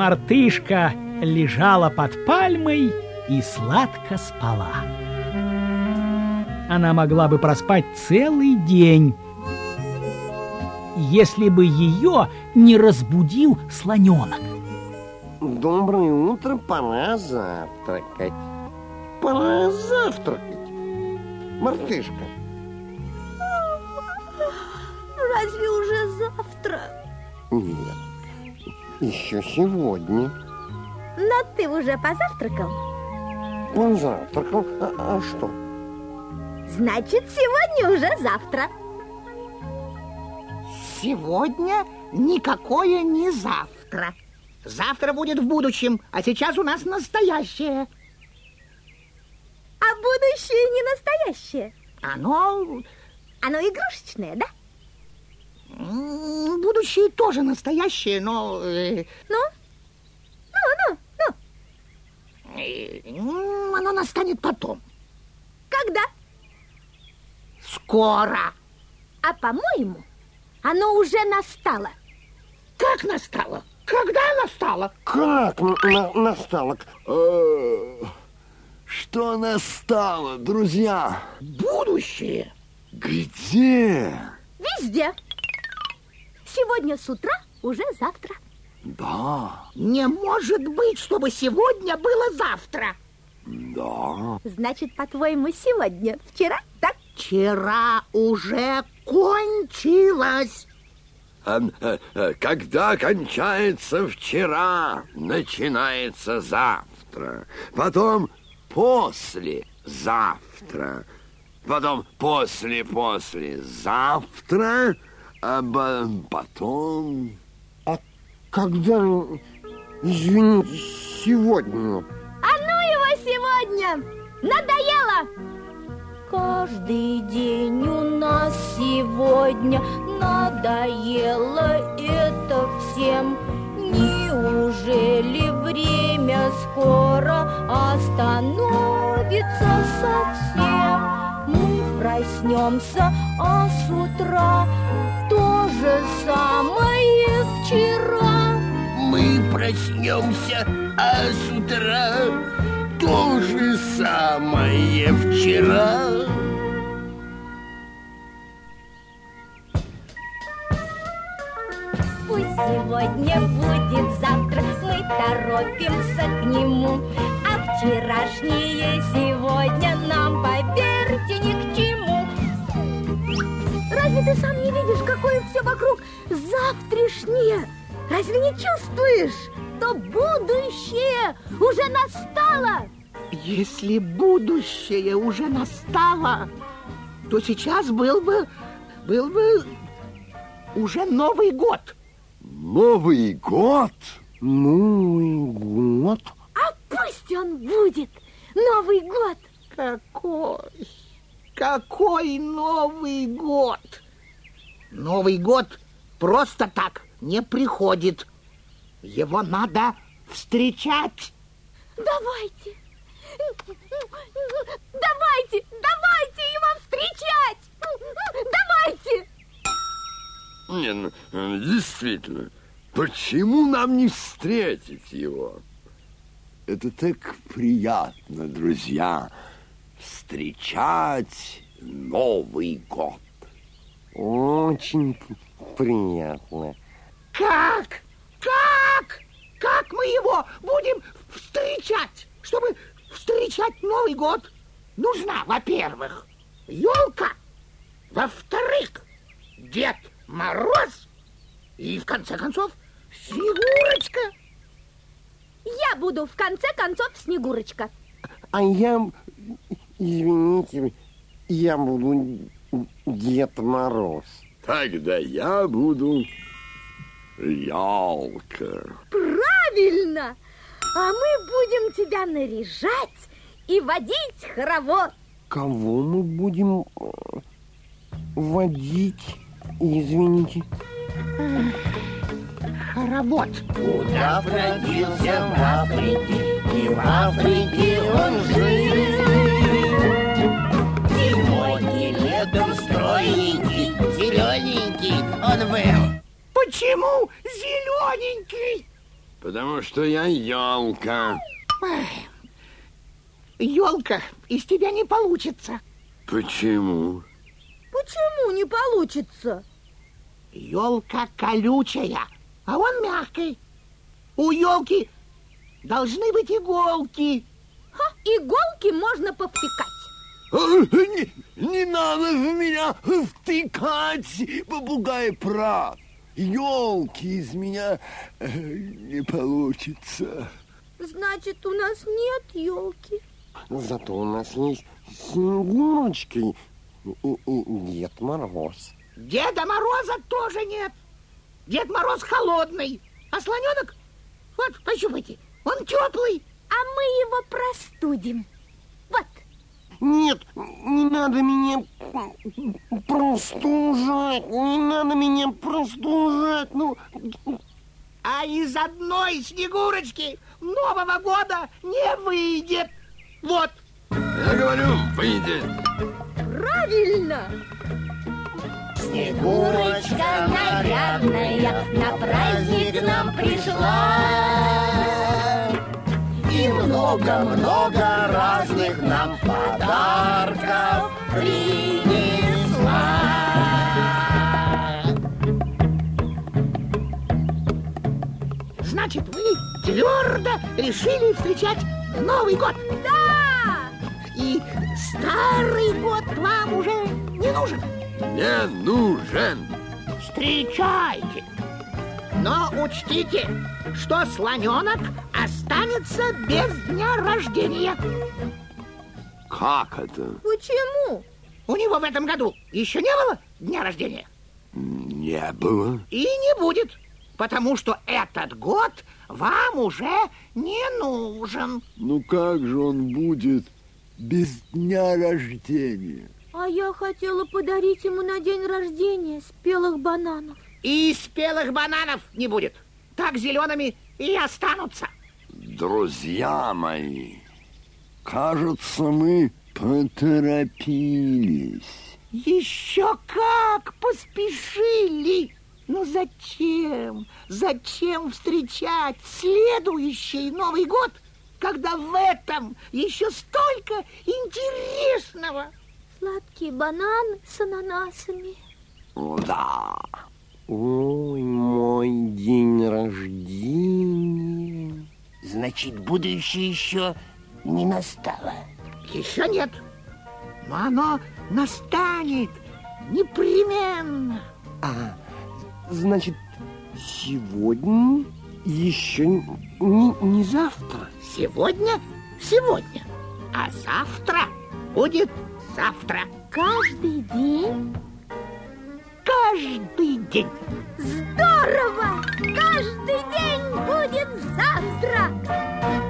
Мартышка лежала под пальмой и сладко спала. Она могла бы проспать целый день, если бы ее не разбудил слоненок. Доброе утро, пора завтракать. Пора завтракать. Мартышка. Разве уже завтра? Нет, еще сегодня. Но ты уже позавтракал? Позавтракал. А, а что? Значит, сегодня уже завтра. Сегодня никакое не завтра. Завтра будет в будущем, а сейчас у нас настоящее. А будущее не настоящее. Оно... Оно игрушечное, да? Будущее тоже настоящее, но... Э, ну? Ну, ну, ну. Э, оно настанет потом. Когда? Скоро. А по-моему, оно уже настало. Как настало? Когда настало? Как на настало? Э, что настало, друзья? Будущее. Где? Везде. Сегодня с утра уже завтра. Да. Не может быть, чтобы сегодня было завтра. Да. Значит, по-твоему, сегодня вчера, так? Вчера уже кончилось. А, а, когда кончается вчера, начинается завтра. Потом после завтра. Потом после-после завтра. А потом... А когда, извините, сегодня? А ну его сегодня! Надоело! Каждый день у нас сегодня надоело это всем. Неужели время скоро остановится совсем? Мы проснемся, а с утра то же самое вчера. Мы проснемся, а с утра то же самое вчера. Сегодня будет завтра, мы торопимся к нему. А вчерашнее сегодня нам, поверьте, ни к чему. Разве ты сам не видишь, какое все вокруг завтрашнее? Разве не чувствуешь? То будущее уже настало. Если будущее уже настало, то сейчас был бы, был бы уже Новый год. Новый год? Новый год? А пусть он будет Новый год. Какой? Какой Новый год? Новый год просто так не приходит. Его надо встречать. Давайте, давайте, давайте его встречать! Не, ну, действительно, почему нам не встретить его? Это так приятно, друзья, встречать Новый год. Очень приятно. Как? Как? Как мы его будем встречать? Чтобы встречать Новый год, нужна, во-первых, елка, во-вторых, Дед Мороз и, в конце концов, Снегурочка. Я буду, в конце концов, Снегурочка. А я, извините, я буду Дед Мороз. Тогда я буду Ялка. Правильно! А мы будем тебя наряжать и водить хоровод. Кого мы будем э, водить? Извините. Хоровод. Куда родился в Африке, и в Африке он жил. Зимой и летом стройненький, зелененький он был. Почему зелененький? Потому что я елка. Елка из тебя не получится. Почему? Почему не получится? Елка колючая, а он мягкий. У елки должны быть иголки. Ха, иголки можно попекать. А, Не, не надо в меня втыкать, попугай прав. Елки из меня э, не получится. Значит, у нас нет елки. Зато у нас есть Снегурочка и, и- и Дед Мороз. Деда Мороза тоже нет. Дед Мороз холодный, а слоненок, вот, пощупайте, он теплый. А мы его простудим. Вот. Нет, не надо меня простужать, не надо меня простужать. Ну, А из одной Снегурочки Нового года не выйдет. Вот. Я говорю, выйдет. Правильно. Снегурочка нарядная на праздник нам пришла И много-много разных нам подарков принесла Значит, вы твердо решили встречать Новый год. Да! И старый год вам уже не нужен. Не нужен. Встречайте. Но учтите, что слоненок останется без дня рождения. Как это? Почему? У него в этом году еще не было дня рождения. Не было. И не будет, потому что этот год вам уже не нужен. Ну как же он будет без дня рождения? А я хотела подарить ему на день рождения спелых бананов. И спелых бананов не будет. Так зелеными и останутся. Друзья мои, кажется, мы поторопились. Еще как поспешили! Ну зачем? Зачем встречать следующий Новый год, когда в этом еще столько интересного? Сладкие бананы с ананасами. Да. ой, мой день рождения. Значит, будущее еще не настало Еще нет, но оно настанет непременно. А, значит, сегодня еще не, не завтра. Сегодня – сегодня, а завтра будет завтра. Каждый день. Каждый день. Здорово! Каждый день будет завтра.